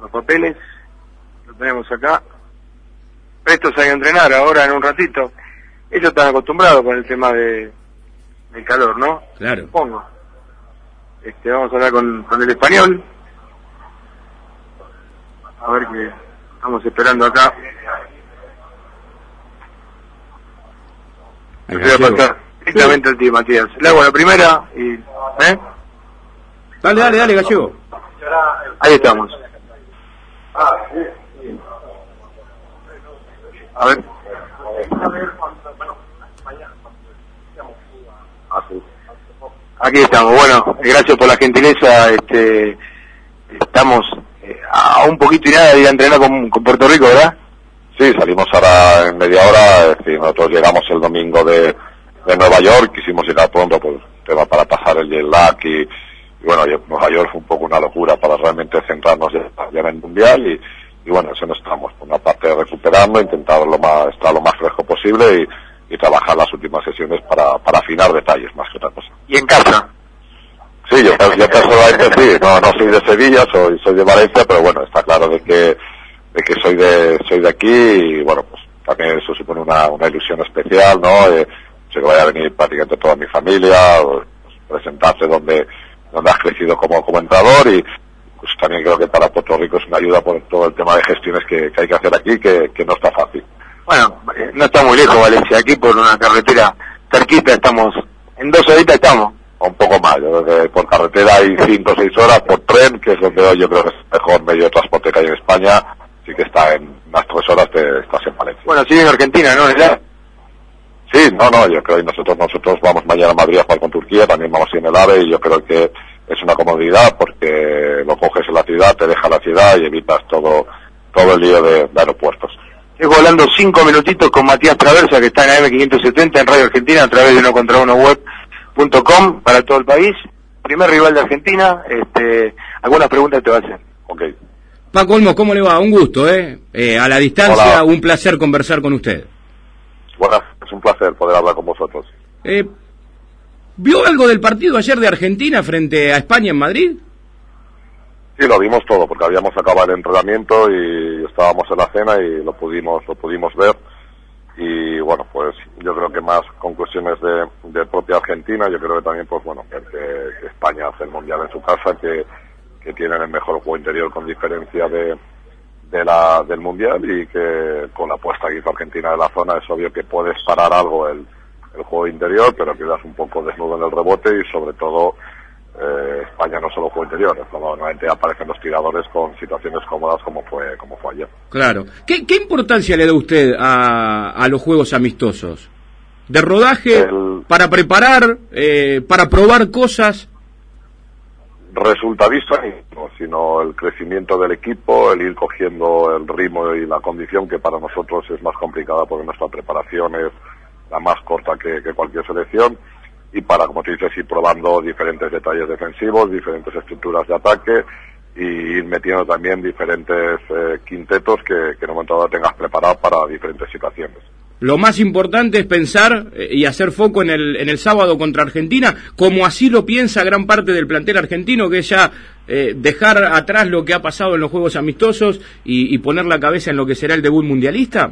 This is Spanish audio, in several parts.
los papeles, lo tenemos acá. Prestos a entrenar ahora en un ratito. Ellos están acostumbrados con el tema de del calor, ¿no? Claro. Supongo. Este, vamos a hablar con, con el español. A ver qué estamos esperando acá. Te voy a pasar directamente al ti, Matías. Le hago la primera y... ¿Eh? Dale, dale, dale, gallego. Ahí estamos. A ver. Aquí estamos. Bueno, gracias por la gentileza. Este, estamos eh, a un poquito y nada de ir a entrenar con, con Puerto Rico, ¿verdad? Sí, salimos ahora en media hora, es decir, nosotros llegamos el domingo de, de Nueva York, quisimos llegar pronto, pues, tema para pasar el jet lag y, y bueno, Nueva York fue un poco una locura para realmente centrarnos ya, ya en el Mundial y, y bueno, eso no estamos, por una parte recuperando, intentar lo más, estar lo más fresco posible y, y trabajar las últimas sesiones para, para afinar detalles más que otra cosa. Y en casa. Sí, yo, yo personalmente sí, no, no soy de Sevilla, soy, soy de Valencia, pero bueno, está claro de que, de que soy de, soy de aquí y bueno, pues también eso supone una, una ilusión especial, ¿no? Eh, sé que vaya a venir prácticamente toda mi familia, pues, presentarse donde, donde has crecido como, como entrenador y pues también creo que para Puerto Rico es una ayuda por todo el tema de gestiones que, que hay que hacer aquí, que, que no está fácil. Bueno, eh, no está muy lejos Valencia, aquí por una carretera cerquita estamos, en dos horitas estamos. un poco más. Yo creo que por carretera hay cinco o seis horas, por tren, que es donde hoy yo creo que es el mejor medio de transporte que hay en España, sí que está en unas tres horas te estás en Valencia. Bueno, sigue en Argentina, ¿no? ¿Verdad? Sí, no, no, yo creo que nosotros nosotros vamos mañana a Madrid a jugar con Turquía, también vamos a ir en el AVE y yo creo que es una comodidad porque lo coges en la ciudad, te deja la ciudad y evitas todo todo el lío de, de aeropuertos. Estoy hablando cinco minutitos con Matías Traversa, que está en AM570 en Radio Argentina, a través de uno contra uno web.com para todo el país. Primer rival de Argentina, este, algunas preguntas te va a hacer. Ok. Paco Olmos, ¿cómo le va? Un gusto, ¿eh? Eh, a la distancia, Hola. un placer conversar con usted. Bueno, es un placer poder hablar con vosotros. Eh, ¿Vio algo del partido ayer de Argentina frente a España en Madrid? Sí, lo vimos todo, porque habíamos acabado el entrenamiento y estábamos en la cena y lo pudimos, lo pudimos ver. Y bueno, pues yo creo que más con cuestiones de, de propia Argentina, yo creo que también, pues bueno, que, que España hace el Mundial en su casa, que, que tienen el mejor juego interior con diferencia de, de la, del Mundial y que con la apuesta que hizo Argentina de la zona es obvio que puedes parar algo el, el juego interior, pero quedas un poco desnudo en el rebote y sobre todo eh, España no solo juego interior, normalmente aparecen los tiradores con situaciones cómodas como fue como fue ayer. Claro. ¿Qué, qué importancia le da usted a, a los juegos amistosos? ¿De rodaje El- para preparar, eh, para probar cosas? Resultadista, no, sino el crecimiento del equipo, el ir cogiendo el ritmo y la condición que para nosotros es más complicada porque nuestra preparación es la más corta que, que cualquier selección y para, como te dices, ir probando diferentes detalles defensivos, diferentes estructuras de ataque y ir metiendo también diferentes eh, quintetos que, que en un momento dado tengas preparado para diferentes situaciones. Lo más importante es pensar eh, y hacer foco en el, en el sábado contra Argentina, como así lo piensa gran parte del plantel argentino, que es ya eh, dejar atrás lo que ha pasado en los Juegos Amistosos y, poner la cabeza en lo que será el debut mundialista.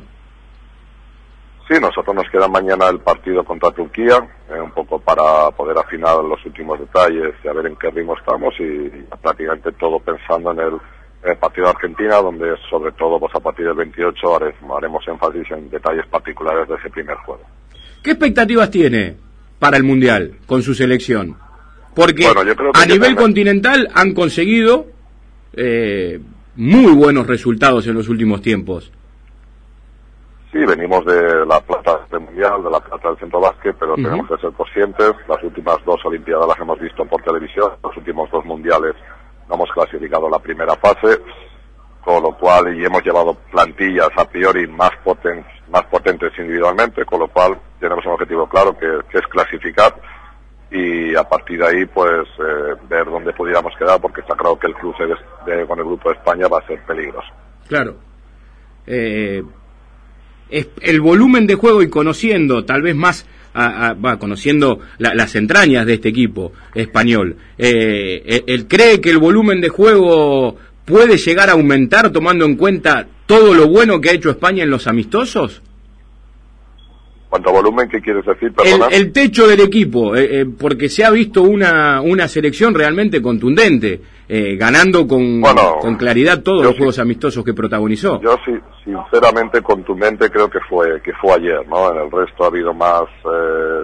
Sí, nosotros nos queda mañana el partido contra Turquía, eh, un poco para poder afinar los últimos detalles y a ver en qué ritmo estamos y, y prácticamente todo pensando en el, el partido de Argentina, donde sobre todo pues a partir del 28 hare- haremos énfasis en detalles particulares de ese primer juego. ¿Qué expectativas tiene para el Mundial con su selección? Porque Bueno, yo creo que a ya nivel tenga- continental han conseguido eh, muy buenos resultados en los últimos tiempos. Sí, venimos de la plata del mundial, de la plata del centro básquet, pero Ujú. tenemos que ser conscientes. Las últimas dos Olimpiadas las hemos visto por televisión, los últimos dos mundiales no hemos clasificado la primera fase, con lo cual, y hemos llevado plantillas a priori más, poten- más potentes individualmente, con lo cual tenemos un objetivo claro que, es clasificar y a partir de ahí pues eh, ver dónde pudiéramos quedar porque está claro que el cruce de- con el grupo de España va a ser peligroso. Claro. Eh, es- el volumen de juego y conociendo tal vez más, a- a- va, conociendo la- las entrañas de este equipo español, eh, él, él cree que el volumen de juego puede llegar a aumentar tomando en cuenta todo lo bueno que ha hecho España en los amistosos? ¿Cuánto volumen? ¿Qué quieres decir? El, el, techo del equipo, eh, eh, porque se ha visto una, una selección realmente contundente, eh, ganando con, con claridad todos los juegos amistosos que protagonizó. Yo sí, sinceramente contundente creo que fue que fue ayer, ¿no? En el resto ha habido más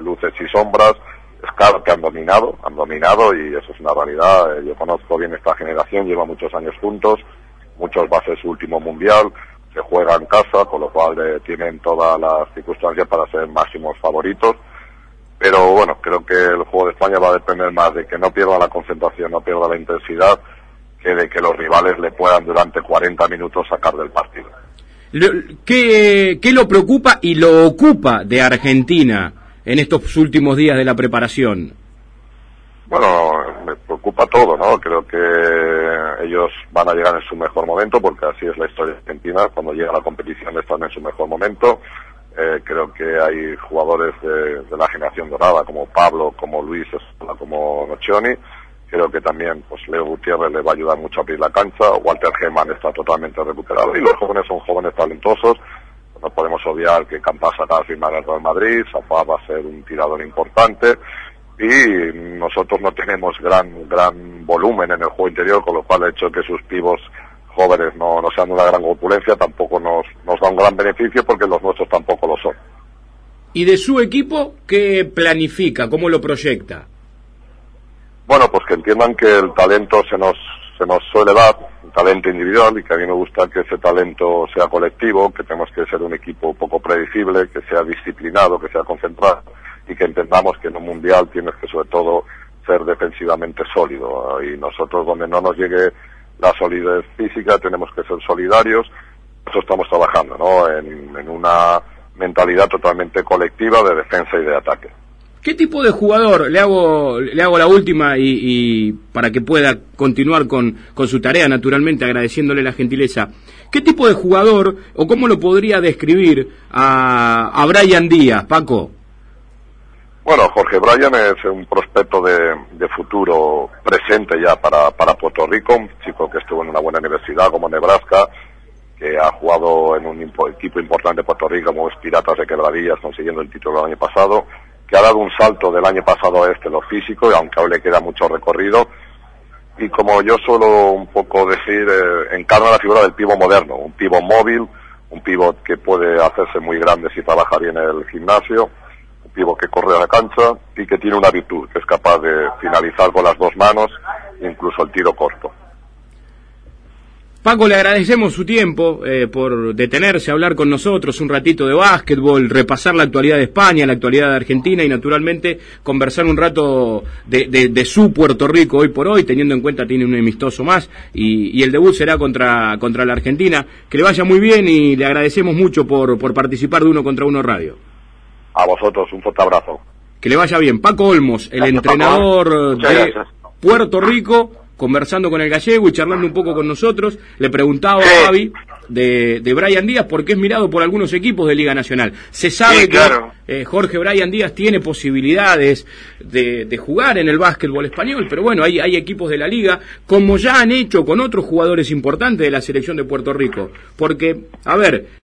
luces y sombras. Es claro que han dominado, han dominado y eso es una realidad. yo conozco bien esta generación, lleva muchos años juntos, muchos va a ser su último mundial se juega en casa, con lo cual eh, tienen todas las circunstancias para ser máximos favoritos. Pero bueno, creo que el juego de España va a depender más de que no pierda la concentración, no pierda la intensidad, que de que los rivales le puedan durante 40 minutos sacar del partido. ¿Qué, qué lo preocupa y lo ocupa de Argentina en estos últimos días de la preparación? Bueno, me preocupa todo, ¿no? Creo que ellos van a llegar en su mejor momento, porque así es la historia argentina, cuando llega la competición están en su mejor momento. Eh, creo que hay jugadores de, la generación dorada, como Pablo, como Luis, como Nocioni. Creo que también pues Leo Gutiérrez le va a ayudar mucho a abrir la cancha. Walter Geman está totalmente recuperado y los jóvenes son jóvenes talentosos. No podemos obviar que Campas acaba de firmar el Real Madrid, Safá va a ser un tirador importante y nosotros no tenemos gran gran volumen en el juego interior, con lo cual el hecho que sus pivos jóvenes no, no sean una gran opulencia tampoco nos, nos da un gran beneficio porque los nuestros tampoco lo son. ¿Y de su equipo qué planifica? ¿Cómo lo proyecta? Bueno, pues que entiendan que el talento se nos, se nos suele dar, un talento individual, y que a mí me gusta que ese talento sea colectivo, que tenemos que ser un equipo poco predecible, que sea disciplinado, que sea concentrado y que entendamos que en un mundial tienes que sobre todo ser defensivamente sólido y nosotros donde no nos llegue la solidez física tenemos que ser solidarios eso estamos trabajando ¿no? en, en una mentalidad totalmente colectiva de defensa y de ataque ¿Qué tipo de jugador? Le hago, le hago la última y, para que pueda continuar con, con, su tarea, naturalmente, agradeciéndole la gentileza. ¿Qué tipo de jugador o cómo lo podría describir a, a Brian Díaz, Paco? Bueno, Jorge Bryan es un prospecto de, futuro presente ya para, para Puerto Rico, un chico que estuvo en una buena universidad como Nebraska, que ha jugado en un equipo importante de Puerto Rico como es Piratas de Quebradillas, consiguiendo el título el año pasado, que ha dado un salto del año pasado a este, lo físico, y aunque aún le queda mucho recorrido, y como yo suelo un poco decir, eh, encarna la figura del pivo moderno, un pivo móvil, un pivot que puede hacerse muy grande si trabaja bien en el gimnasio, que corre a la cancha y que tiene una virtud, que es capaz de finalizar con las dos manos, incluso el tiro corto. Paco, le agradecemos su tiempo eh, por detenerse a hablar con nosotros un ratito de básquetbol, repasar la actualidad de España, la actualidad de Argentina y naturalmente conversar un rato de, su Puerto Rico hoy por hoy, teniendo en cuenta tiene un amistoso más y, el debut será contra, contra la Argentina. Que le vaya muy bien y le agradecemos mucho por, por participar de Uno contra Uno Radio. A vosotros, un fuerte abrazo. Que le vaya bien. Paco Olmos, el entrenador de Puerto Rico, conversando con el gallego y charlando un poco con nosotros. Le preguntaba a Javi de, de Brian Díaz porque es mirado por algunos equipos de Liga Nacional. Se sabe que eh, Jorge Brian Díaz tiene posibilidades de, de, jugar en el básquetbol español, pero bueno, hay, hay equipos de la liga, como ya han hecho con otros jugadores importantes de la selección de Puerto Rico. Porque, a ver,